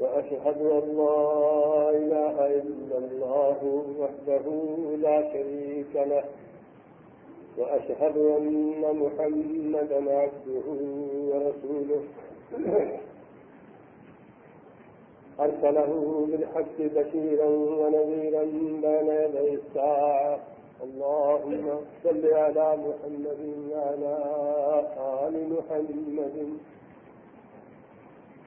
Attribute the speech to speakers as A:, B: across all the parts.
A: وأشهد أن لا إله إلا الله وحده لا شريك له وأشهد أن محمدا عبده ورسوله. أرسله بالحق بشيرا ونذيرا بين يدي الساعة. اللهم صل على محمد وعلى آل محمد.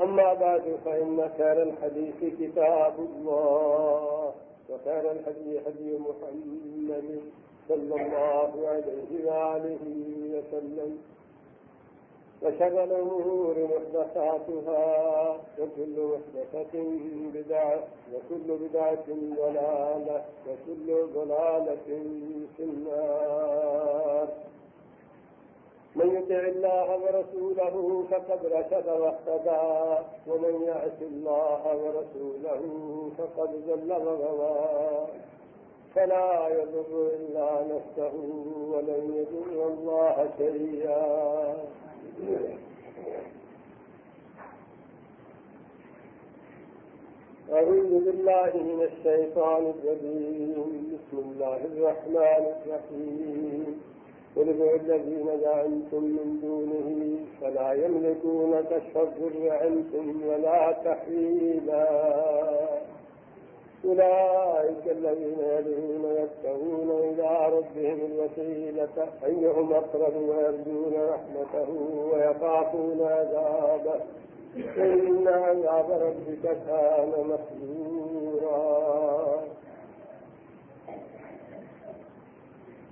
A: أما بعد، فإن خير الحديث كتاب الله، وخير الحديث حديث محمد صلى الله عليه وآله وسلم، وشر الأمور محدثاتها، وكل محدثة بدعة، وكل بدعة ضلالة، وكل ضلالة في النار. من يطع الله ورسوله فقد رشد واهتدى، ومن يعص الله ورسوله فقد ضل وغوى فلا يضر إلا نفسه ولن يضر الله شيئا. أعوذ بالله من الشيطان الرجيم. بسم الله الرحمن الرحيم. قل ادعوا الذين زعمتم من دونه فلا يملكون كشف الضر عنكم ولا تحويلا أولئك الذين يدعون يبتغون إلى ربهم الوسيلة. أيهم أقرب ويرجون رحمته ويخافون عذابه. إن عذاب ربك كان محذورا جميع صلى الله عليه وسلم ان لوگوں کو پکارے ہو جن کے بارے میں تمہارا جوان ہے کہ وہ بھی کچھ کہہ سکتے ہیں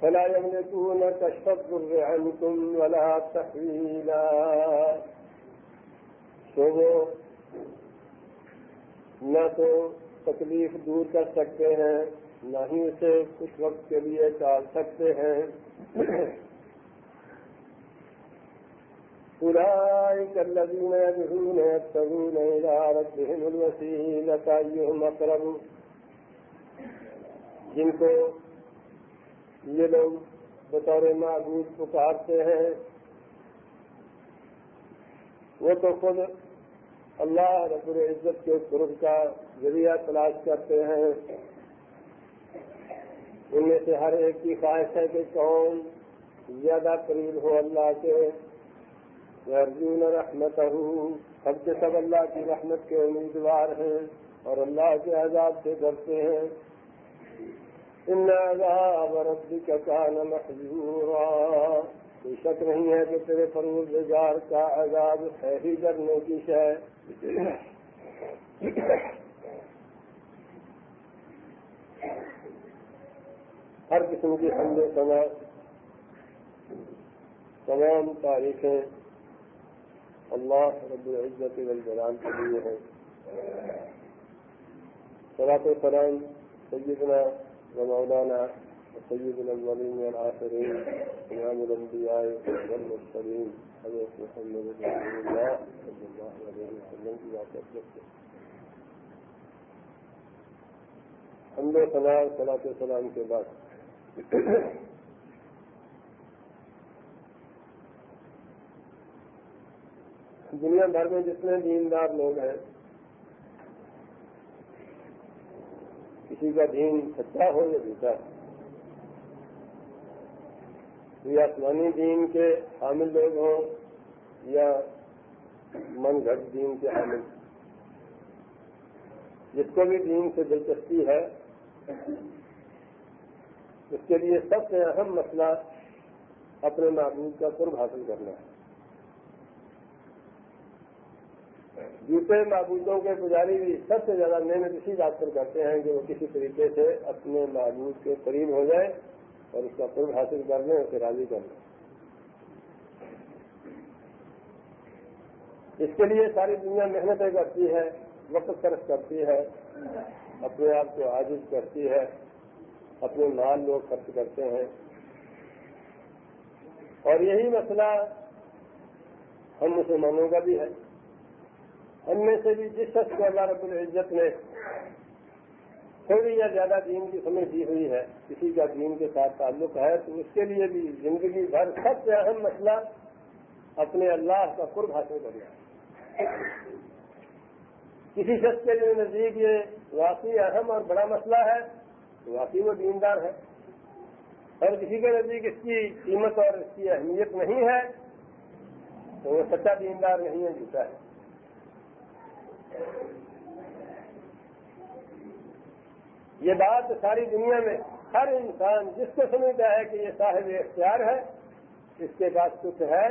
A: فلا يملكون كشف الضر عنكم ولا تحويلا. تو وہ نہ تو تکلیف دور کر سکتے ہیں، نہ ہی اسے کچھ وقت کے لیے ٹال سکتے ہیں۔ أولئك الذين يدعون يبتغون إلى ربهم الوسيلة أيهم أقرب جن کو یہ لوگ بطور معبود پکارتے ہیں۔ وہ تو خود اللہ رب العزت کے قرب کا ذریعہ تلاش کرتے ہیں۔ ان میں سے ہر ایک کی خواہش ہے کہ کون زیادہ قریب ہو اللہ کے۔ ارجون رحمت سب کے سب اللہ کی رحمت کے امیدوار ہیں اور اللہ کے عذاب سے ڈرتے ہیں۔ ان عذاب ربك كان محذورا کوئی شک نہیں ہے کہ تیرے پروردگار کا عذاب ہے ہی ڈرنے کی شے ہر قسم کی حمد سنا تمام تاریخیں اللہ رب العزت والجلال کے لیے ہیں۔ صلاة السلام سيدنا ومولانا سيد الأولين والآخرين، إمام الأنبياء والمرسلين، حضرت محمد رسول الله صلى الله عليه وسلم إذا تطلقت حمد و سلام صلاح السلام کے بعد دنیا بھر میں جتنے دیندار لوگ ہیں کسی کا دین سچا ہو یا جھوٹا یا آسمانی دین کے حامل لوگ ہوں یا من گھٹ دین کے حامل؟ جس کو بھی دین سے دلچسپی ہے، اس کے لیے سب سے اہم مسئلہ اپنے معبود کا قرب حاصل کرنا ہے۔ دوسرے معبودوں کے پجاری بھی سب سے زیادہ محنت اسی بات پر کرتے ہیں کہ وہ کسی طریقے سے اپنے معبود کے قریب ہو جائے اور اس کا قرب حاصل کر لیں اسے راضی کر لیں۔ اس کے لیے ساری دنیا محنتیں کرتی ہے، وقت صرف کرتی ہے، اپنے آپ کو عاجز کرتی ہے، اپنے مال لوگ خرچ کرتے ہیں۔ اور یہی مسئلہ ہم مسلمانوں کا بھی ہے۔ ہم میں سے بھی جس شخص کو اللہ رب العزت نے تھوڑی یا زیادہ دین کی سمجھ دی ہوئی ہے، کسی کا دین کے ساتھ تعلق ہے، تو اس کے لیے بھی زندگی بھر سب سے اہم مسئلہ اپنے اللہ کا قرب حاصل کرنا کسی شخص کے لیے نزدیک یہ واقعی اہم اور بڑا مسئلہ ہے، تو واقعی وہ دیندار ہے۔ اور کسی کے نزدیک اس کی قیمت اور اس کی اہمیت نہیں ہے، تو وہ سچا دیندار نہیں ہے، جھوٹا ہے۔ یہ بات ساری دنیا میں ہر انسان جس کو سمجھتا ہے کہ یہ صاحب اختیار ہے، اس کے پاس کچھ ہے،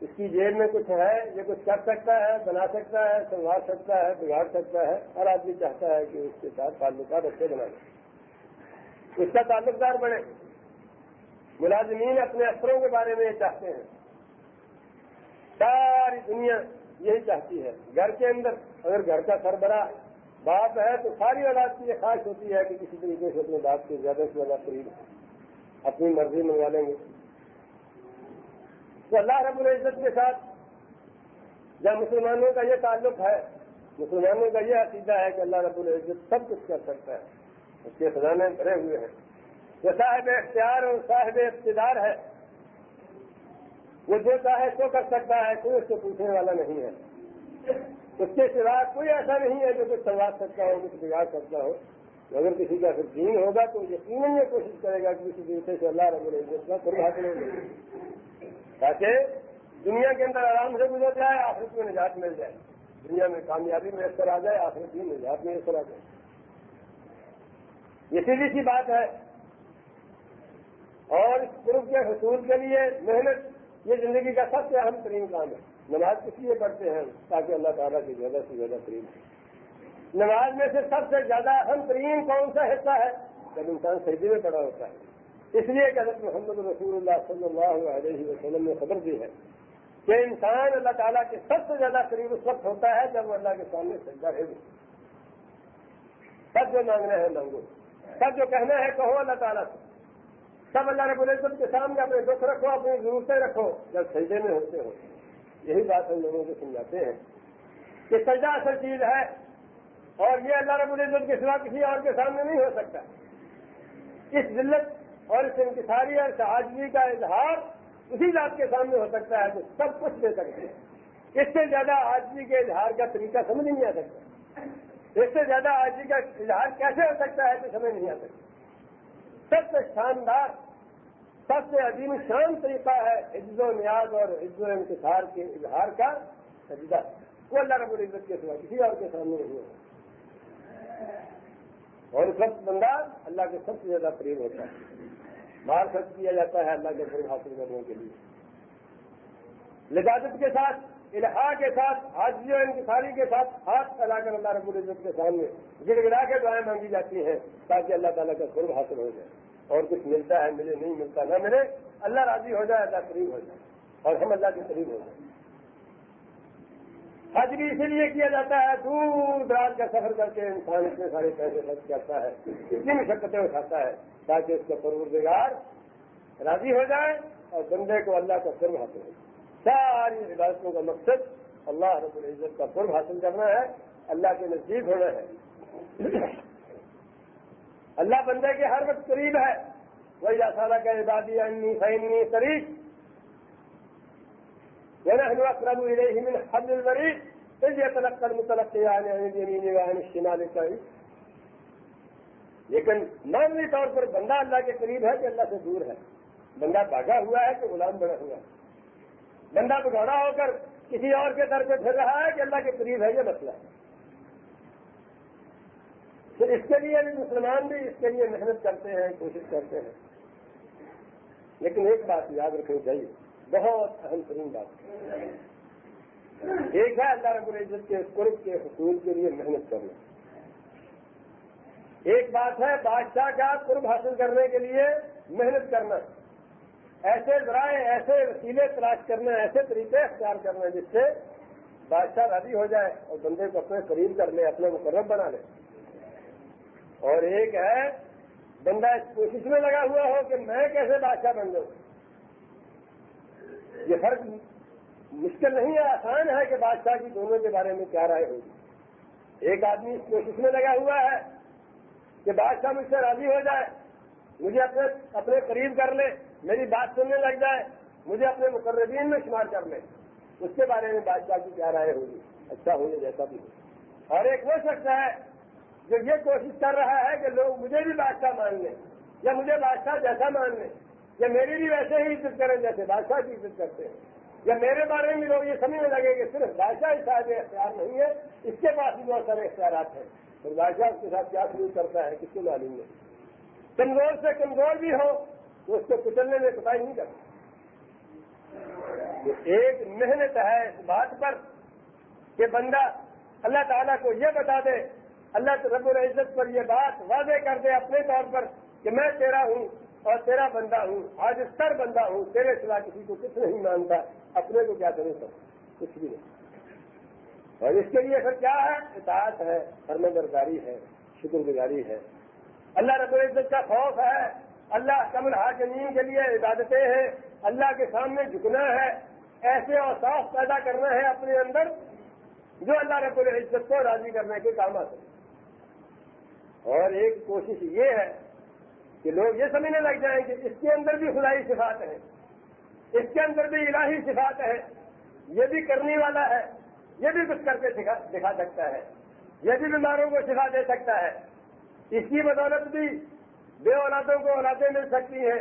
A: اس کی جیل میں کچھ ہے، یہ کچھ کر سکتا ہے، بنا سکتا ہے سنبھال سکتا ہے، بگاڑ سکتا ہے، ہر آدمی چاہتا ہے کہ اس کے ساتھ تعلقات اچھے بنا اس کا تعلق دار بنے۔ ملازمین اپنے افسروں کے بارے میں یہ چاہتے ہیں۔ ساری دنیا یہی چاہتی ہے۔ گھر کے اندر اگر گھر کا سربراہ باپ ہے تو ساری اولاد کی یہ خواہش ہوتی ہے کہ کسی طریقے سے اپنے باپ کے زیادہ سے زیادہ قریب اپنی مرضی منگوا لیں گے۔ تو اللہ رب العزت کے ساتھ جب مسلمانوں کا یہ تعلق ہے، مسلمانوں کا یہ عقیدہ ہے کہ اللہ رب العزت سب کچھ کر سکتا ہے۔ اس کے خزانے بھرے ہوئے ہیں۔ وہ صاحب اختیار اور صاحب اقتدار ہے۔ وہ جو چاہے تو کر سکتا ہے، کوئی اس سے پوچھنے والا نہیں ہے۔ اس کے سوا کوئی ایسا نہیں ہے جو کچھ سنوار سکتا ہو، کچھ بگاڑ سکتا ہو۔ اگر کسی کا پھر دین ہوگا تو یقیناً یہ کوشش کرے گا کہ کسی طریقے سے اللہ رب العزت کا خود حاصل ہو تاکہ دنیا کے اندر آرام سے گزر جائے، آخرت میں نجات مل جائے۔ دنیا میں کامیابی میسر آ جائے، آخرت میں نجات میسر آ جائے۔ یہ سیدھی سی بات ہے۔ اور اس گروپ کے حصول کے لیے محنت یہ زندگی کا سب سے اہم ترین کام ہے۔ نماز کس لیے پڑھتے ہیں؟ تاکہ اللہ تعالیٰ کی زیادہ سے زیادہ ترین نماز میں سے سب سے زیادہ اہم ترین کون سا حصہ ہے؟ جب انسان سجدے میں پڑا ہوتا ہے۔ اس لیے کہ حضرت محمد رسول اللہ صلی اللہ علیہ وسلم نے خبر دی ہے کہ انسان اللہ تعالیٰ کے سب سے زیادہ قریب اس وقت ہوتا ہے جب وہ اللہ کے سامنے سجدہ ہے سب جو مانگنا ہے مانگو۔ سب جو کہنا ہے کہو اللہ تعالیٰ سے۔ سب اللہ رب العزت کے سامنے اپنے دکھ رکھو، اپنی ضرورتیں رکھو۔ جب سجدے میں ہوتے ہو، یہی بات ہم لوگوں کو سمجھاتے ہیں کہ سجدہ اصل چیز ہے اور یہ اللہ رب العزت کے سوا کسی اور کے سامنے نہیں ہو سکتا۔ اس ذلت اور اس انکساری اور شہادی کا اظہار اسی ذات کے سامنے ہو سکتا ہے، جو سب کچھ دے سکتے ہیں اس سے زیادہ آجی کے اظہار کا طریقہ سمجھ نہیں آ سکتا۔ اس سے زیادہ آجی کا اظہار کیسے ہو سکتا ہے، تو سمجھ نہیں آ سکتا۔ سب سے شاندار، سب سے عظیم شان طریقہ ہے عز و نیاز اور عز و انتظار کے اظہار کا سجدہ۔ وہ اللہ رب العزت کے سوا کسی اور کے سامنے نہیں ہوگا اور اس وقت بندہ اللہ کے سب سے زیادہ قریب ہوتا ہے۔ مال خرچ کیا جاتا ہے اللہ کے فروغ حاصل کرنے کے لیے۔ لجاجت کے ساتھ الحا کے ساتھ حاضی و انکساری کے ساتھ ہاتھ پھیلا کر اللہ رب العزت کے سامنے۔ گڑ گڑا کے دعائیں مانگی جاتی ہیں تاکہ اللہ تعالیٰ کا فروغ حاصل ہو جائے۔ اور کچھ ملتا ہے، ملے، نہیں ملتا، نہ ملے، اللہ راضی ہو جائے، اللہ قریب ہو جائے، اور ہم اللہ کے قریب ہو جائیں۔ حج بھی اسی لیے کیا جاتا ہے، دور دراز کا سفر کر کے انسان اتنے سارے پیسے خرچ کرتا ہے، اتنی مشقتیں اٹھاتا ہے، تاکہ اس کا پروردگار راضی ہو جائے اور بندے کو اللہ کا قرب حاصل ہو۔ ساری عبادتوں کا مقصد اللہ رب العزت کا قرب حاصل کرنا ہے، اللہ کے نزدیک ہونا ہے۔ اللہ بندے کے ہر وقت قریب ہے۔ وہی سالہ کا عبادی انی فینی شریف ونحن اقرب الیہ من حبل الورید اذ يتلقى المتلقيان عن اليمين وعن الشمال قعيد لیکن مانوی طور پر بندہ اللہ کے قریب ہے کہ اللہ سے دور ہے۔ بندہ بھاگا ہوا ہے کہ غلام بنا ہوا ہے۔ بندہ بگاڑا ہو کر کسی اور کے در پہ پھر رہا ہے کہ اللہ کے قریب ہے یہ مسئلہ۔ ہے پھر اس کے لیے بھی مسلمان بھی اس کے لیے محنت کرتے ہیں، کوشش کرتے ہیں۔ لیکن ایک بات یاد رکھنی چاہیے، بہت اہم ترین بات۔ ایک ہے اللہ رب العزت کے قرب کے حصول کے لیے محنت کرنا۔ ایک بات ہے بادشاہ کا قرب حاصل کرنے کے لیے محنت کرنا۔ ایسے ذرائع، ایسے وسیلے تلاش کرنا، ایسے طریقے اختیار کرنا جس سے بادشاہ راضی ہو جائے اور بندے کو اپنے قریب کر لے اپنے مقرب بنا لے۔ اور ایک ہے، بندہ اس کوشش میں لگا ہوا ہو کہ میں کیسے بادشاہ بن جاؤں؟ یہ فرق مشکل نہیں ہے، آسان ہے کہ بادشاہ کی دونوں کے بارے میں کیا رائے ہوگی۔ ایک آدمی اس کوشش میں لگا ہوا ہے کہ بادشاہ مجھ سے راضی ہو جائے، مجھے اپنے اپنے قریب کر لے، میری بات سننے لگ جائے، مجھے اپنے مقررین میں شمار کر لے۔ اس کے بارے میں بادشاہ کی کیا رائے ہوگی؟ اچھا ہو جیسا بھی ہو۔ اور ایک ہو سکتا ہے جو یہ کوشش کر رہا ہے کہ لوگ مجھے بھی بادشاہ مان لیں، یا مجھے بادشاہ جیسا مان لیں، یا میری بھی ویسے ہی عزت کریں جیسے بادشاہ کی عزت کرتے ہیں۔ یا میرے بارے میں لوگ یہ سمجھنے لگے کہ صرف بادشاہ ہی اختیار نہیں ہے، اس کے پاس بھی بہت سارے اختیارات ہیں۔ پھر بادشاہ اس کے ساتھ کیا سلوک کرتا ہے، کس کو معلوم ہے؟ کمزور سے کمزور بھی ہو تو اس کو کچلنے میں پتا ہی نہیں کرتا۔ ایک محنت ہے اس بات پر کہ بندہ اللہ تعالیٰ کو یہ بتا دے اللہ رب العزت پر یہ بات واضح کر دے اپنے طور پر کہ میں تیرا ہوں اور تیرا بندہ ہوں آج سر بندہ ہوں، تیرے سوا کسی کو کچھ نہیں مانتا، اپنے کو کیا کرے سر کچھ بھی نہیں۔ اور اس کے لیے پھر کیا ہے؟ اطاعت ہے فرم برداری ہے شکر گزاری ہے۔ اللہ رب العزت کا خوف ہے، اللہ کمل حاکمین کے لیے عبادتیں ہیں، اللہ کے سامنے جھکنا ہے، ایسے اوساف پیدا کرنا ہے اپنے اندر جو اللہ رب العزت کو راضی کرنے کے کام آتے اور ایک کوشش یہ ہے کہ لوگ یہ سمجھنے لگ جائیں کہ اس کے اندر بھی خدائی صفات ہے اس کے اندر بھی الہی صفات ہے یہ بھی کرنے والا ہے، یہ بھی کچھ کر کے دکھا سکتا ہے، یہ بھی بیماروں کو شفا دے سکتا ہے۔ اس کی بدولت بھی بے اولادوں کو اولادیں مل سکتی ہیں۔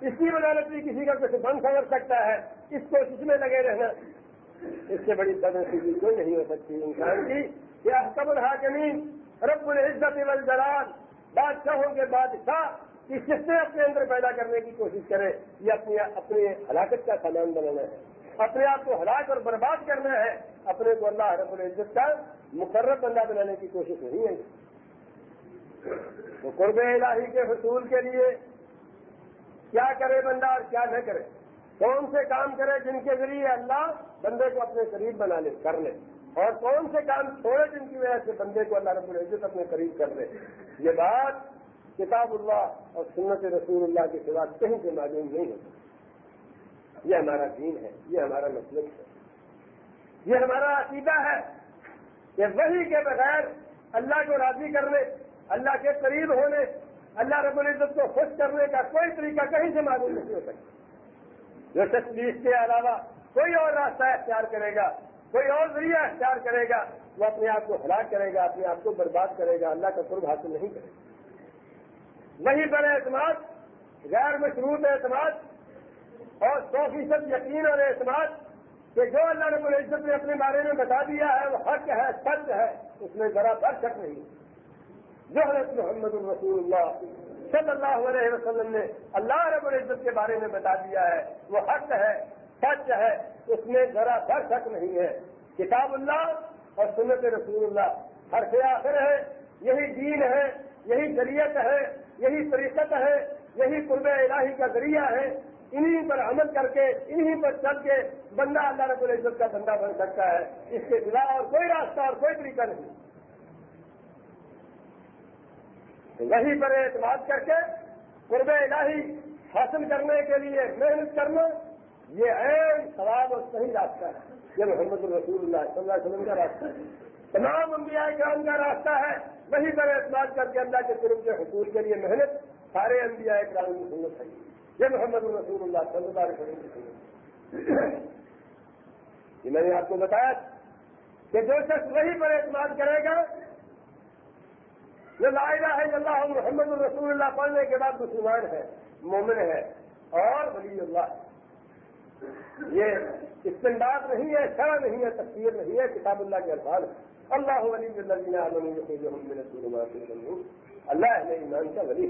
A: اس کی بدولت بھی کسی کا کچھ بند سمجھ سکتا ہے۔ اس کوشش میں لگے رہنا۔ اس سے بڑی بدنسی کوئی نہیں ہو سکتی۔ انسان کی کہ قبل حاکمین رب العزت والجلال، بادشاہوں کے بادشاہ کی سسٹم اپنے اندر پیدا کرنے کی کوشش کرے، یہ اپنی اپنی ہلاکت کا سامان بنانا ہے۔ اپنے آپ کو ہلاک اور برباد کرنا ہے۔ اپنے کو اللہ رب العزت کا مقرر بندہ بنانے کی کوشش نہیں ہے۔ تو قرب الہی کے حصول کے لیے کیا کرے بندہ اور کیا نہ کرے؟ کون سے کام کرے جن کے ذریعے اللہ بندے کو اپنے قریب بنا لے، کر لے۔ اور کون سے کام چھوڑے جن کی وجہ سے بندے کو اللہ رب العزت اپنے قریب کر لے یہ بات کتاب اللہ اور سنت رسول اللہ کے سوا کہیں سے معلوم نہیں ہوتی۔ یہ ہمارا دین ہے، یہ ہمارا مطلب ہے۔ یہ ہمارا عقیدہ ہے کہ وہی کے بغیر اللہ کو راضی کرنے، اللہ کے قریب ہونے، اللہ رب العزت کو خوش کرنے کا کوئی طریقہ کہیں سے معلوم نہیں ہو سکتا جو تشویش کے علاوہ کوئی اور راستہ اختیار کرے گا کوئی اور ذریعہ اختیار کرے گا، وہ اپنے آپ کو ہلاک کرے گا، اپنے آپ کو برباد کرے گا، اللہ کا قرب حاصل نہیں کرے گا۔ وہی پر اعتماد، غیر مشروط اعتماد اور سو فیصد یقین اور اعتماد کہ جو اللہ رب العزت نے اپنے بارے میں بتا دیا ہے، وہ حق ہے، سچ ہے، اس میں ذرا بھر شک نہیں۔ جو حضرت محمد الرسول اللہ صلی اللہ علیہ وسلم نے اللہ رب العزت کے بارے میں بتا دیا ہے، وہ حق ہے سچ ہے، اس میں ذرا بھر شک نہیں ہے۔ کتاب اللہ اور سنت رسول اللہ، ہر سے آخر ہے، یہی دین ہے، یہی شریعت ہے، یہی طریقت ہے، یہی قرب الہی کا ذریعہ ہے۔ انہیں پر عمل کر کے انہیں پر چل کے بندہ اللہ رب العزت کا بندہ بن سکتا ہے۔ اس کے سوا اور کوئی راستہ اور کوئی طریقہ نہیں۔ وہی پر اعتماد کر کے قرب الہی حاصل کرنے کے لیے محنت کرنا یہ اہم سوال اور صحیح راستہ ہے۔ یہ محمد الرسول اللہ صلی اللہ علیہ وسلم کا راستہ ہے۔ تمام انبیاء کرام کا راستہ ہے۔ وہی پر اعتماد کر کے اللہ کے طرف کے حصول کے لیے محنت سارے انبیاء اکرام کی سنت ہے۔ یہ محمد الرسول اللہ صلی اللہ علیہ وسلم کی سنت یہ میں نے آپ کو بتایا کہ جو شخص وہی پر اعتماد کرے گا، جو لا الہ الا اللہ محمد الرسول اللہ پڑھنے کے بعد مسلمان ہے، مومن ہے اور ولی اللہ یہ استنداد نہیں ہے شرح نہیں ہے تفصیل نہیں ہے، کتاب اللہ کے الفاظ اللہ ولی اللہ نے ایمان کا ولی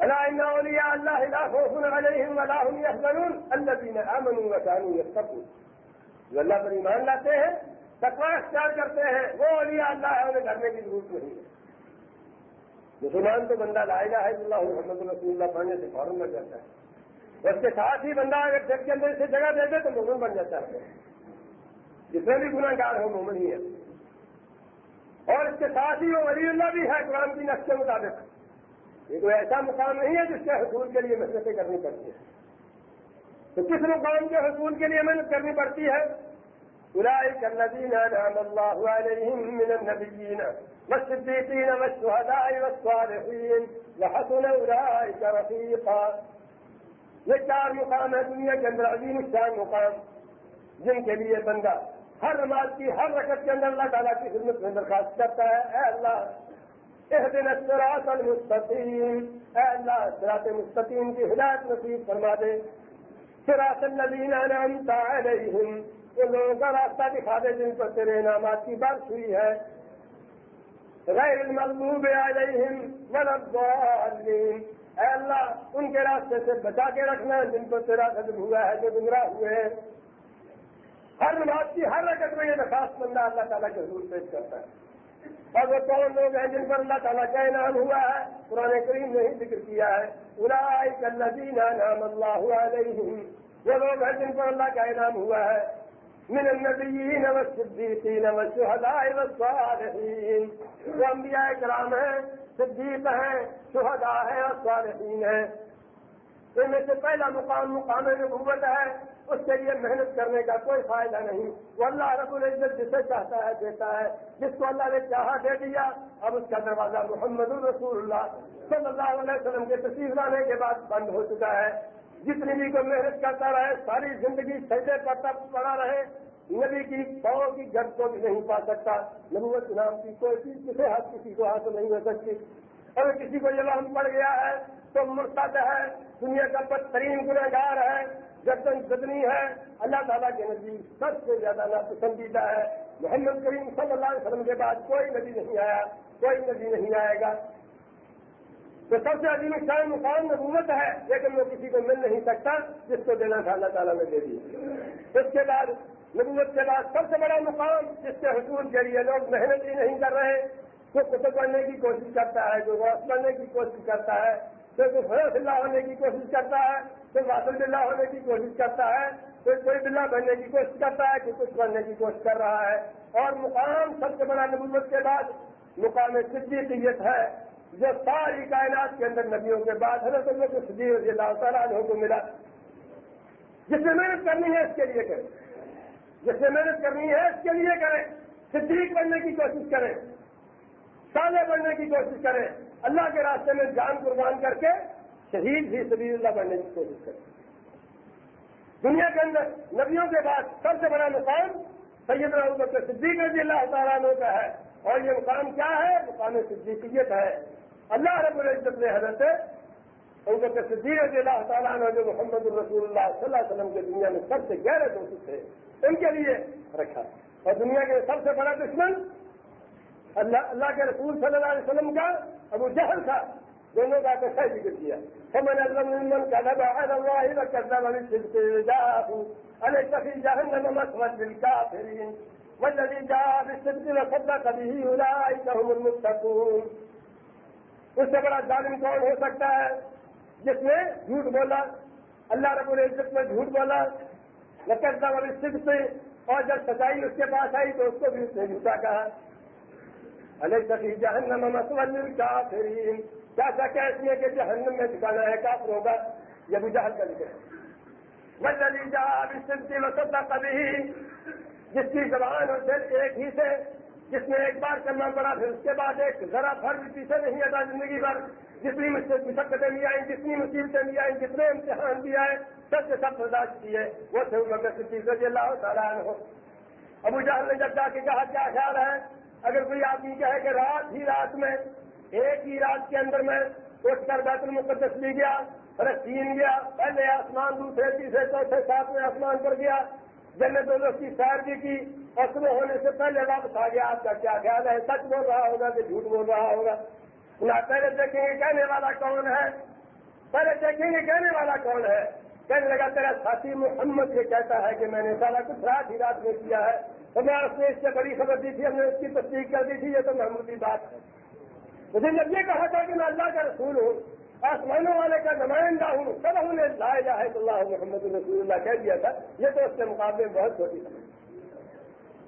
A: اللہ اللہ لا خوف عليهم ولا هم يحزنون الذين امنوا وكانوا يتقون جو اللہ پر ایمان لاتے ہیں تقوا اختیار کرتے ہیں، وہ اولیاء اللہ ہے انہیں کرنے کی ضرورت نہیں ہے۔ مسلمان تو بندہ لا الہ الا اللہ محمد رسول اللہ، پڑھنے سے فوراً بن جاتا ہے۔ اس کے ساتھ ہی بندہ اگر جگ کے اندر سے جگہ دے دے تو مومن بن جاتا ہے۔ جتنے بھی گناہ گار ہو مومن ہی ہے اور اس کے ساتھ ہی وہ ولی اللہ بھی ہے، قرآن کی نقش کے مطابق۔ یہ کوئی ایسا مقام نہیں ہے جس کے حصول کے لیے محنتیں کرنی پڑتی ہیں۔ تو کس مقام کے حصول کے لیے محنت کرنی پڑتی ہے؟ أولئك الذين أنعم الله عليهم من النبيين والصديقين والشهداء والصالحين وحسن أولئك رفيقا یہ چار مقام ہے دنیا کے اندر عظیم چار مقام جن کے لیے بندہ ہر نماز کی ہر رکعت کے اندر اللہ تعالیٰ کی خدمت میں درخواست کرتا ہے، اے اللہ اح دن الصراط المستقیم، اے اللہ، صراط مستقیم کی ہدایت نصیب فرما دے۔ صراط الذین انعمت علیہم، وہ لوگوں کا راستہ دکھا دے جن پر تیرے انعامات کی بات ہوئی ہے۔ غیر المغضوب علیہم ولا الضالین۔ اے اللہ، ان کے راستے سے بچا کے رکھنا ہے، جن پر تیرا قدم ہوا ہے، جو گمراہ ہوئے ہیں۔ ہر بات کی ہر رقط میں یہ درخواست بندہ اللہ تعالیٰ کے حضور پیش کرتا ہے۔ اور وہ کون لوگ ہیں جن پر اللہ تعالیٰ کا انعام ہوا ہے؟ قرآن کریم نے ہی ذکر کیا ہے۔ اولئک الذین انعم اللہ علیہم۔ وہ لوگ ہیں جن پر اللہ کا انعام ہوا ہے۔ من النبيين والصديقين والشهداء والصالحين. وہ انبیاء کرام ہیں صدیق ہیں، شہداء ہیں اور صالحین ہیں. ان میں سے پہلا مقام مقام نبوت ہے، اس کے لیے محنت کرنے کا کوئی فائدہ نہیں. وہ اللہ رب العزت جسے چاہتا ہے، دیتا ہے. جس کو اللہ نے چاہا، دے دیا، اب اس کا دروازہ محمد الرسول اللہ صلی اللہ علیہ وسلم کے تصویر لانے کے بعد بند ہو چکا ہے. جتنی بھی کوئی محنت کرتا رہے، ساری زندگی سجدے پر تب پڑا رہے. نبی کی پاؤں کی گھر کو بھی نہیں پا سکتا۔ نبوت نام کی کوئی چیز کسی حد کسی کو حاصل نہیں ہو سکتی۔ اگر کسی کو یہ ہم پڑ گیا ہے تو مرتد ہے، دنیا کا بدترین گناہ گار ہے، گردن گدنی ہے۔ اللہ تعالیٰ کے نزدیک سب سے زیادہ ناپسندیدہ ہے۔ محمد کریم صلی اللہ علیہ وسلم کے بعد کوئی نبی نہیں آیا، کوئی نبی نہیں آئے گا۔ تو سب سے عظیم شان مقام نبوت ہے، لیکن وہ کسی کو مل نہیں سکتا، جس کو دینا تھا اللہ تعالیٰ نے دے دی اس کے بعد نبوت کے بعد سب سے بڑا مقام جس کے حصول کے لیے لوگ محنت ہی نہیں کر رہے کوئی کتب پڑھنے کی کوشش کرتا ہے، جو غوث پڑھنے کی کوشش کرتا ہے کوئی فروخ اللہ ہونے کی کوشش کرتا ہے کوئی واسل بلّہ ہونے کی کوشش کرتا ہے کوئی کوئی بلّہ بننے کی کوشش کرتا ہے کوئی کچھ بننے کی کوشش کر رہا ہے۔ اور مقام سب سے بڑا نبوت کے بعد مقام صدیقیت ہے، جو ساری کائنات کے اندر نبیوں کے بعد حضرت اللہ کو صدیق رضی اللہ تعالیٰ کو ملا۔ جس سے محنت کرنی ہے، اس کے لیے کریں۔ جس سے محنت کرنی ہے، اس کے لیے کریں۔ صدیق بننے کی کوشش کریں۔ سالے بننے کی کوشش کریں۔ اللہ کے راستے میں جان قربان کر کے شہید بھی صدیق اللہ بننے کی کوشش کریں۔ دنیا کے اندر نبیوں کے بعد سب سے بڑا مقام سید رحمت صدیق رضی اللہ تعالیٰ عنہ کا ہے۔ اور یہ مقام کیا ہے؟ مقام صدیقیت ہے۔ اللہ رب العزت نے حضرت ان کو تصدیق رضی اللہ تعالیٰ نے جو محمد الرسول اللہ صلی اللہ علیہ وسلم کے دنیا میں سب سے گہرے دوست تھے، ان کے لیے رکھا۔ اور دنیا کے سب سے بڑا دشمن اللہ اللہ کے رسول صلی اللہ علیہ وسلم کا ابو جہل تھا۔ دونوں کا کیسا ذکر کیا۔ فمن من كذب على الله وكذب بالصدق جاءه أليس في جهنم مثوى للكافرين والذي جاء بالصدق وصدق به أولئك هم المتقون۔ اس سے بڑا ظالم کون ہو سکتا ہے؟ جس نے جھوٹ بولا، اللہ رب العزت میں جھوٹ بولا، لکڑتا والی صدق سے اور جب سچائی اس کے پاس آئی تو اس کو بھی اس نے جھوٹا کہا۔ علیہ سفی جہنم مسول کافرین کیا کیا اس لیے کہ جہنم میں ٹھکانا ہے، کافر ہوگا؟ یہ بھی جہل کا ذکر ہے۔ والذي جاء بالصدق وصدق به۔ جس کی زبان اور دل ایک ہی سے جس نے ایک بار کرنا پڑا، پھر اس کے بعد ایک ذرا بھی پیچھے نہیں ہٹا زندگی بھر۔ جتنی مشقتیں بھی آئیں، جتنی مصیبتیں بھی آئیں، جتنے امتحان بھی آئے، سب سے سب برداشت کیے وہ تھے صدیق رضی اللہ تعالیٰ ہو ابو جہل نے جب جا کے کہا، کیا خیال ہے؟ اگر کوئی آدمی کہے کہ رات ہی رات میں، ایک ہی رات کے اندر میں اٹھ کر بیت المقدس لی گیا تین گیا، پہلے آسمان، دوسرے، تیسرے، چوتھے، ساتویں آسمان پر گیا، جنت دولت کی سیر بھی کی اور ہونے سے پہلے واپس آ گیا آپ کا کیا خیال ہے، سچ بول رہا ہوگا کہ جھوٹ بول رہا ہوگا؟ نہ پہلے دیکھیں گے کہنے والا کون ہے؟ پہلے دیکھیں گے کہنے والا کون ہے؟ کہنے لگا، تیرا ساتھی محمد یہ کہتا ہے کہ میں نے سارا کچھ رات ہی رات میں کیا ہے۔ تو میں اس نے اس سے بڑی خبر دی تھی، ہم نے اس کی تصدیق کر دی تھی، یہ تو محمودی بات ہے۔ مجھے جب یہ کہا تھا کہ میں اللہ کا رسول ہوں، آسمانوں والے کا نمائندہ ہوں، سب ہم نے لایا جائے تو اللہ محمد رسول اللہ کہہ دیا تھا، یہ تو اس کے مقابلے میں بہت چھوٹی خبر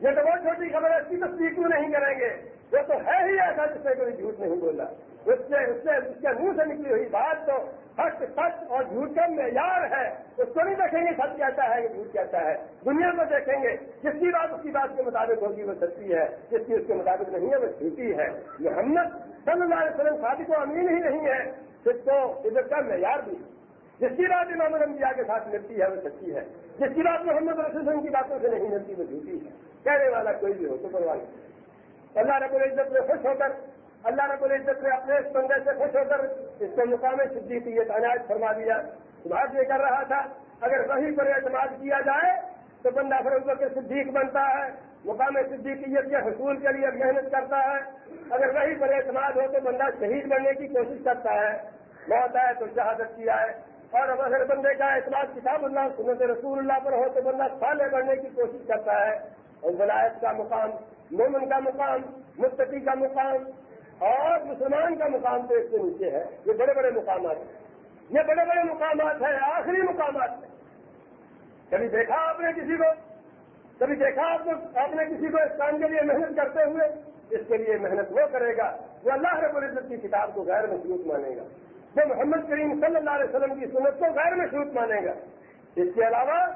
A: یہ تو بہت چھوٹی خبر ہے، اس کی تصدیق کیوں نہیں کریں گے؟ وہ تو ہے ہی ایسا جس سے کوئی جھوٹ نہیں بولا اس سے اس سے، اس کے منہ سے نکلی ہوئی بات تو سچ سچ اور جھوٹ کا معیار ہے۔ اس کو نہیں دیکھیں گے سچ کہتا ہے کہ جھوٹ کہتا ہے۔ دنیا کو دیکھیں گے۔ جس کی بات، اس کی بات کے مطابق ہوگی، وہ سچی ہے۔ جس کی اس کے مطابق نہیں ہے، وہ جھوٹی ہے۔ محمد صلی اللہ علیہ وسلم صادق و امین ہی نہیں ہے۔ صرف تو عزت کا معیار بھی۔ جس کی بات امام الانبیاء کے ساتھ ملتی ہے، وہ سچی ہے۔ جس کی بات محمد رسول وسلم کی باتوں سے نہیں ملتی، وہ جھوٹی ہے۔ کہنے والا کوئی بھی ہو، تو پرواہ نہیں۔ اللہ رب العزت میں خوش ہو کر، اللہ رب العزت نے اپنے اس بندے سے خوش ہو کر اس کو مقام صدیقیت عنایت فرما دیا۔ بات یہ کر رہا تھا، اگر وہی پر اعتماد کیا جائے، تو بندہ فروغ کے صدیق بنتا ہے۔ مقام صدیقیت کے حصول کے لیے محنت کرتا ہے۔ اگر وہی پر اعتماد ہو، تو بندہ شہید بننے کی کوشش کرتا ہے۔ موت ہے تو شہادت کیا ہے اور اگر بندے کا اعتماد کتاب اللہ، سنت رسول اللہ پر ہو، تو بندہ سالے بڑھنے کی کوشش کرتا ہے۔ اور ولایت کا مقام، مومن کا مقام مستقی کا مقام اور مسلمان کا مقام تو اس سے نیچے ہے۔ یہ بڑے بڑے مقامات ہیں۔ یہ بڑے بڑے مقامات ہیں، آخری مقامات ہیں۔ کبھی دیکھا آپ نے کسی کو؟ کبھی دیکھا آپ آپ نے کسی کو اس کام کے لیے محنت کرتے ہوئے؟ اس کے لیے محنت وہ کرے گا وہ اللہ رب العزت کی کتاب کو غیر مشروط مانے گا۔ وہ محمد کریم صلی اللہ علیہ وسلم کی سنت کو غیر مشروط مانے گا۔ اس کے علاوہ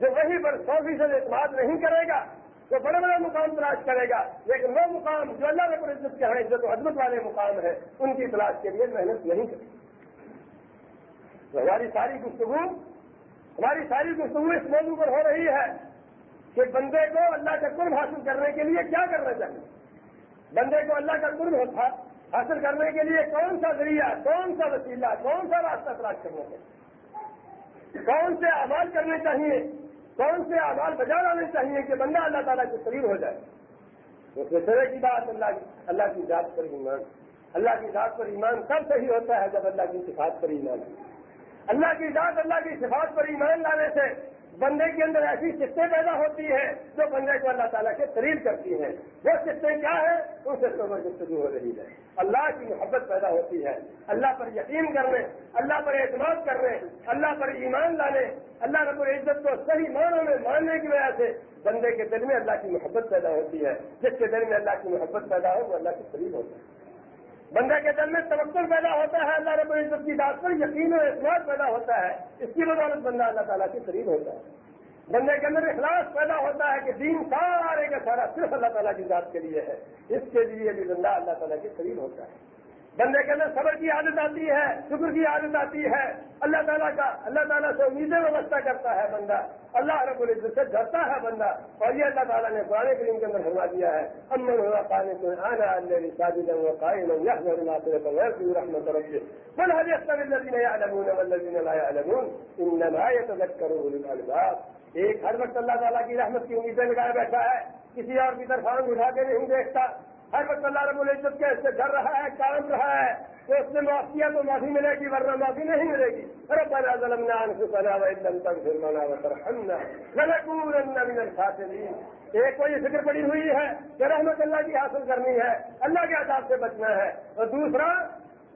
A: جو وہیں پر سو فیصد اعتماد نہیں کرے گا وہ بڑے بڑے مقام تلاش کرے گا لیکن وہ مقام جو اللہ رب العزت کے ہیں عزت و حضمت والے مقام ہے ان کی تلاش کے لیے محنت نہیں کرے تو ہماری ساری گفتگو، ہماری ساری گفتگو اس موضوع پر ہو رہی ہے کہ بندے کو اللہ کا قرب حاصل کرنے کے لیے کیا کرنا چاہیے؟ بندے کو اللہ کا قرب ہاں، حاصل کرنے کے لیے کون سا ذریعہ، کون سا وسیلہ، کون سا راستہ تلاش کرنا چاہیے؟ کون سے اعمال کرنے چاہیے؟ کون سے آزاد بجا لانے چاہیے کہ بندہ اللہ تعالیٰ کے قریب ہو جائے؟ اس طرح کی بات اللہ کی اللہ کی ذات پر ایمان اللہ کی ذات پر ایمان تب صحیح ہوتا ہے جب اللہ کی صفات پر ایمان اللہ کی ذات اللہ کی صفات پر ایمان لانے سے بندے کے اندر ایسی سطح پیدا ہوتی ہے جو بندے کو اللہ تعالیٰ کے قریب کرتی ہیں۔ وہ سطح کیا ہے ان سے صبر گفتگو ہو رہی ہے۔ اللہ کی محبت پیدا ہوتی ہے۔ اللہ پر یقین کرنے، اللہ پر اعتماد کرنے، اللہ پر ایمان لانے، اللہ رب العزت کو صحیح معنوں میں ماننے کی وجہ سے بندے کے دل میں اللہ کی محبت پیدا ہوتی ہے۔ جس کے دل میں اللہ کی محبت پیدا ہو، وہ اللہ کے قریب ہوتا ہے۔ بندہ کے دل میں توقع پیدا ہوتا ہے، اللہ رب العزت کی ذات پر یقین و اعتماد پیدا ہوتا ہے۔ اس کی بدولت بندہ اللہ تعالیٰ کے قریب ہوتا ہے۔ بندے کے اندر اخلاص پیدا ہوتا ہے کہ دین سارے کا سارا صرف اللہ تعالیٰ کی ذات کے لیے ہے۔ اس کے لیے بھی بندہ اللہ تعالیٰ کے قریب ہوتا ہے۔ بندے کے اندر صبر کی عادت آتی ہے، شکر کی عادت آتی ہے۔ اللہ تعالیٰ کا، اللہ تعالیٰ سے امیدیں وابستہ کرتا ہے بندہ۔ اللہ رب العزت سے ڈرتا ہے بندہ۔ اور یہ اللہ تعالیٰ نے قرآن کریم کے اندر فرما دیا ہے امن ہوا پانے کو آنا اللہ شادی قائم رحمت ربی بل هل يستوي الذين يعلمون والذين لا يعلمون انما يتذكر اولو الالباب۔ ایک، ہر وقت اللہ تعالیٰ کی رحمت کی امیدیں لگائے بیٹھا ہے۔ کسی اور کی طرف آنگ اٹھا کے نہیں دیکھتا۔ ہر وقت اللہ رب العزت کے اس سے ڈر رہا ہے کام رہا ہے، تو اس نے معاف کیا تو معافی ملے گی، ورنہ معافی نہیں ملے گی۔ ربنا ظلمنا انفسنا وان لم تغفر لنا وترحمنا لنكونن من الخاسرين ایک کوئی فکر پڑی ہوئی ہے کہ رحمت اللہ کی حاصل کرنی ہے، اللہ کے عذاب سے بچنا ہے۔ اور دوسرا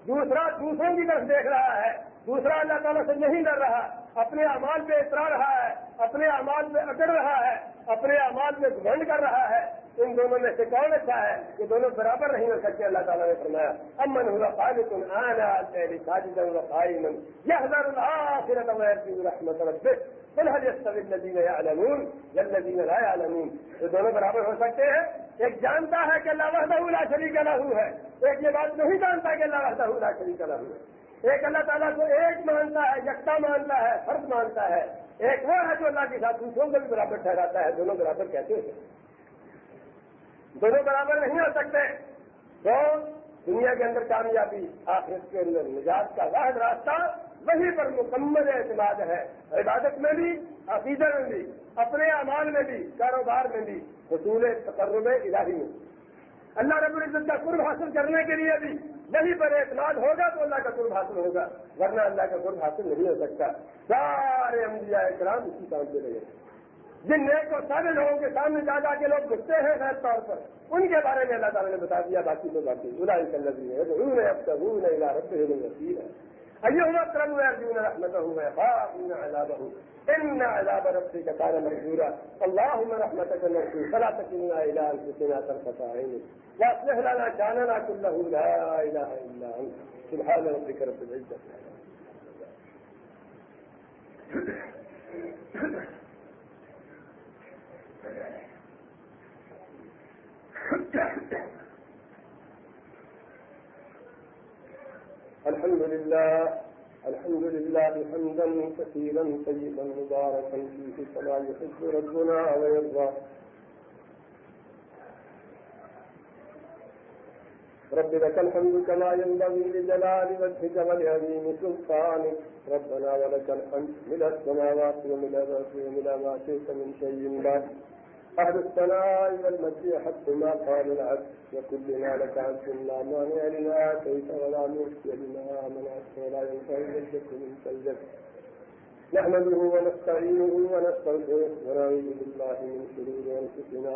A: دوسرا دوسروں کی طرف دیکھ رہا ہے۔ دوسرا اللہ تعالیٰ سے نہیں ڈر رہا۔ اپنے اعمال پہ اترا رہا ہے۔ اپنے اعمال پہ اکڑ رہا ہے۔ اپنے اعمال میں گھنڈ کر رہا ہے۔ ان دونوں میں سے کون اچھا ہے؟ یہ دونوں برابر نہیں ہو سکتے، اللہ تعالیٰ نے فرمایا۔ امن ہوا خالد آنا ساجد قائما يحذر الآخرة ويرجو رحمة ربه قل هل يستوي الذين يعلمون؟ والذين لا يعلمون. یہ دونوں برابر ہو سکتے ہیں؟ ایک جانتا ہے کہ اللہ وحدہ لا شریک له ہے۔ ایک یہ بات نہیں جانتا کہ اللہ وحدہ لا شریک له ہے۔ ایک اللہ تعالیٰ کو ایک مانتا ہے، یکتا مانتا ہے، فرد مانتا ہے۔ ایک وہ ہے جو اللہ کے ساتھ دوسروں کو بھی برابر ٹھہراتا ہے، دونوں برابر کہتے ہیں؟ دونوں برابر نہیں ہو سکتے۔ تو دنیا کے اندر کامیابی، آخرت کے اندر نجات کا واحد راستہ وہیں پر مکمل اعتماد ہے۔ عبادت میں بھی، عقیدہ میں بھی، اپنے اعمال میں بھی، کاروبار میں بھی۔ حصول تقرب الہی۔ میں اللہ رب العزت کا قرب حاصل کرنے کے لیے بھی وہیں پر اعتماد ہوگا تو اللہ کا قرب حاصل ہوگا، ورنہ اللہ کا قرب حاصل نہیں ہو سکتا۔ سارے انبیاء اکرام اسی کام پہ رہے جن نیک اور سارے لوگوں کے سامنے جا جا کے لوگ گھستے ہیں خاص طور پر، ان کے بارے میں اللہ تعالیٰ نے بتا دیا، باقی تو باقی۔ بلا ہی کر لگی ہے روح ہے اب تک نہیں لا ہے أيهما أكرم يرجون رحمته ويخافون عذابه إن عذاب ربك كان مغفورا اللهم رحمتك نرجو فلا تكلنا إلى أنفسنا طرفة عين وأصلح لنا شأننا كله لا إله إلا أنت سبحان ربك رب العزة Thank you. الحمد لله الحمد لله حمدا كثيرا طيبا مباركا فيه كما يحب ربنا ويرضى. رب لك الحمد كما ينبغي لجلال وجهك ولعظيم سلطانك. ربنا ولك الحمد من السماوات ومن الارض ومن ما شئت من شيء بعد. أهل الثناء والمجد حق ما قال العبد. وكلنا لك عبد لا مانع لما آتيت ولا نؤتي لما منعت ولا ينفع الجد من الجد نحمده ونستعينه ونستغفره ونعوذ بالله من شرور أنفسنا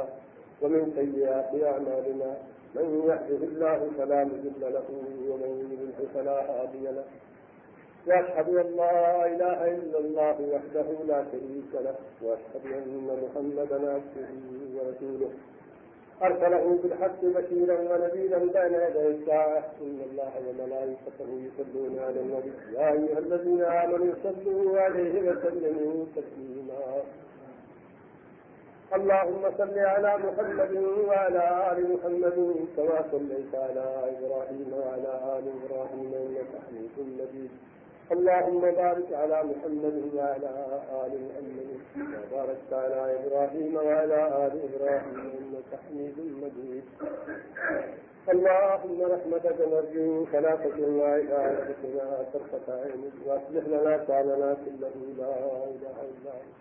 A: ومن سيئات أعمالنا. من يهده الله فلا مضل له، ومن يضلل فلا هادي له. وأشهد أن لا إله إلا الله وحده لا شريك له، وأشهد أن محمدا عبده ورسوله. أرسله بالحق بشيرا ونذيرا بين يدي الساعة. إن الله وملائكته يصلون على النبي. يا أيها الذين آمنوا صلوا عليه وسلموا تسليما. اللهم صل على محمد وعلى آل محمد كما صليت على إبراهيم وعلى آل إبراهيم إنك حميد مجيد. اللهم بارك على محمد وعلى آل محمد وبارك على إبراهيم وعلى آل إبراهيم إنك حميد مجيد. اللهم رحمتك نرجو فلا تكلنا إلى أنفسنا طرفة عين. وأصلح لنا شأننا كله. لا إله إلا أنت.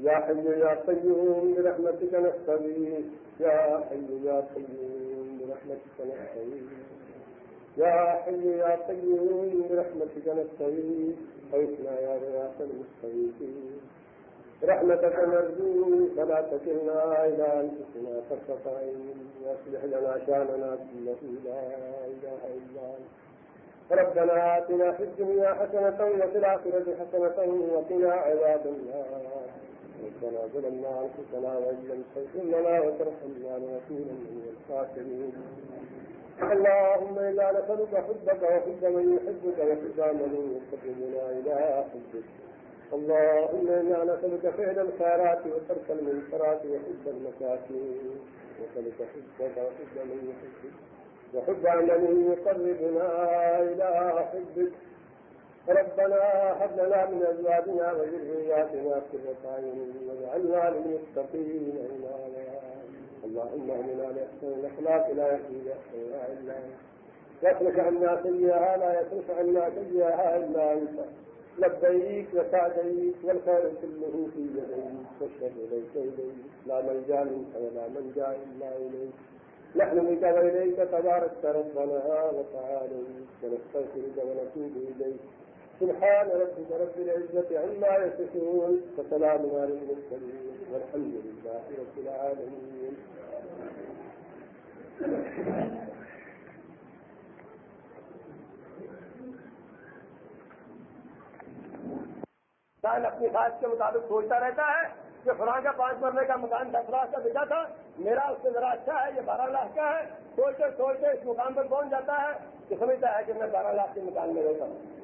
A: يا حي يا قيوم، برحمتك نستغيث. يا حي يا قيوم، برحمتك نستغيث. يا حي يا قيوم، برحمتك نستغيث حيثنا يا رياح المستغيثين رحمتك نرجو، فلا تكلنا إلى أنفسنا طرفة عين واصلح لنا شأننا كله لا إله إلا أنت. ربنا آتنا في الدنيا حسنة وفي الآخرة حسنة وقنا عذاب النار. ربنا ظلمنا أنفسنا وإن لم تغفر لنا وترحمنا لنكونن من الخاسرين. اللهم إنا نسألك حبك وحب من يحبك وحب من يقربنا إلى حبك. اللهم إنا نسألك فعل الخيرات وترك المنكرات وحب المساكين. نسألك حبك وحب من يحبك وحب عمل يقربنا إلى حبك. ربنا هب لنا من أزواجنا وذرياتنا قرة أعين واجعلنا للمتقين إماما. اللهم اهدنا لاحسن الاخلاق لا يهدي لاحسنها الا انت يصرف عنا سيئها، لا يصرف عنا سيئها الا انت لبيك وسعديك، والخير كله في يديك والشر ليس اليك لا ملجا منك ولا منجا الا اليك نحن بك واليك تبارك ربنا وتعالى. ونستغفرك ونتوب اليك سبحان ربك رب العزة عما يصفون وسلام على المرسلين والحمد لله رب العالمين. انسان اپنی خواہش کے مطابق سوچتا رہتا ہے کہ فلاں کا پانچ مرنے کا مکان دس لاکھ کا بکا تھا، میرا اس سے ذرا اچھا ہے، یہ بارہ لاکھ کا ہے۔ سوچتے سوچتے اس مقام پر پہنچ جاتا ہے کہ سمجھتا ہے کہ میں بارہ لاکھ کے مکان میں رہتا ہوں۔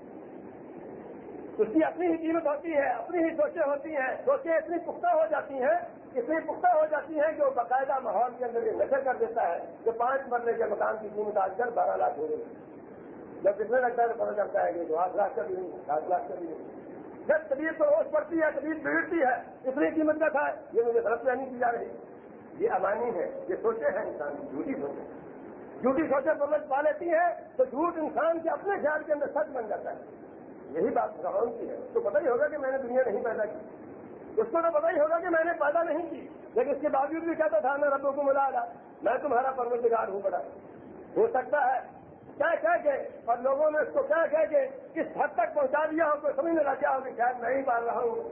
A: اس کی اپنی ہی قیمت ہوتی ہے، اپنی ہی سوچیں ہوتی ہیں۔ سوچیں اتنی پختہ ہو جاتی ہیں، اتنی پختہ ہو جاتی ہیں کہ وہ باقاعدہ ماحول کے اندر یہ نشر کر دیتا ہے کہ پانچ مرنے کے مکان کی قیمت آج کل بارہ لاکھ ہو گئی۔ جب کتنے لگتا ہے تو پتا چلتا ہے کہ جو آٹھ لاکھ کا بھی نہیں، سات لاکھ کا بھی نہیں۔ جب طبیعت کو روز پڑتی ہے، طبیعت بگڑتی ہے، اتنی قیمت کا تھا یہ مجھے غلط نہیں کی جا رہی۔ یہ امانی ہے، یہ سوچے ہیں انسان کی، جھوٹی سوچے جھوٹی سوچے پرورش پا لیتی ہے تو جھوٹ انسان کے اپنے خیال کے اندر سچ بن جاتا ہے۔ یہی بات فرعون کی ہے۔ تو پتہ ہی ہوگا کہ میں نے دنیا نہیں پیدا کی۔ اس کو تو پتہ ہی ہوگا کہ میں نے پیدا نہیں کی۔ لیکن اس کے باوجود بھی کہتا تھا، میں ربوں کو ملا لا میں تمہارا پروردگار ہوں بڑا۔ ہو سکتا ہے، کیا کہہ کے؟ اور لوگوں نے اس کو کیا کہہ کے کس حد تک پہنچا دیا ہو، کوئی سمجھ میں کیا ہو کہ شاید میں ہی پال رہا ہوں۔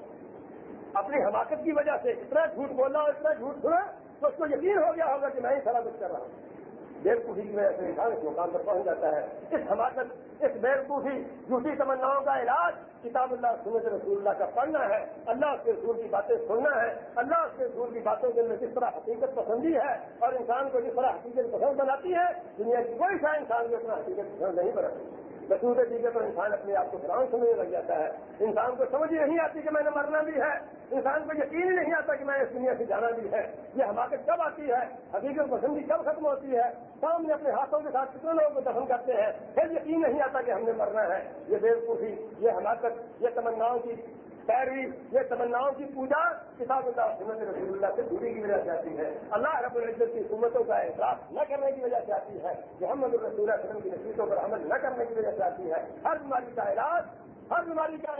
A: اپنی حماقت کی وجہ سے اتنا جھوٹ بولا اور اتنا جھوٹ سنا، تو اس کو یقین ہو گیا ہوگا کہ میں ہی سارا کچھ کر رہا ہوں۔ بیوقوفی کی وجہ سے انسان اس مقام پر پہنچ جاتا ہے۔ اس حماقت، اس بیوقوفی جھوٹی تمناؤں کا علاج کتاب اللہ، سنت رسول اللہ کا پڑھنا ہے۔ اللہ کے رسول کی باتیں سننا ہے۔ اللہ کے رسول کی باتوں کے اندر جس طرح حقیقت پسندی ہے اور انسان کو جس طرح حقیقت پسند بناتی ہے، دنیا کی کوئی سا انسان کو اتنا حقیقت پسند نہیں بناتی۔ بسود دیجیے تو انسان اپنے آپ کو فراؤن سمجھنے لگ جاتا ہے۔ انسان کو سمجھ نہیں آتی کہ میں نے مرنا بھی ہے۔ انسان کو یقین ہی نہیں آتا کہ میں اس دنیا سے جانا بھی ہے۔ یہ حماقت کب آتی ہے؟ حقیقت پسندی کب ختم ہوتی ہے؟ سامنے اپنے ہاتھوں کے ساتھ کتنے لوگوں کو دفن کرتے ہیں؟ پھر یقین نہیں آتا کہ ہم نے مرنا ہے۔ یہ بیوقوفی یہ حماقت یہ تمناؤں کی پیروی یہ تمناؤں کی پوجا کتاب اللہ سنت رسول اللہ سے دوری کی وجہ سے آتی ہے۔ اللہ رب العزت کی حکومتوں کا احساس نہ کرنے کی وجہ سے آتی ہے۔ محمد الرسول وسلم کی نصیحتوں پر عمل نہ کرنے کی وجہ سے آتی ہے۔ ہر بیماری کا علاج، ہر بیماری کا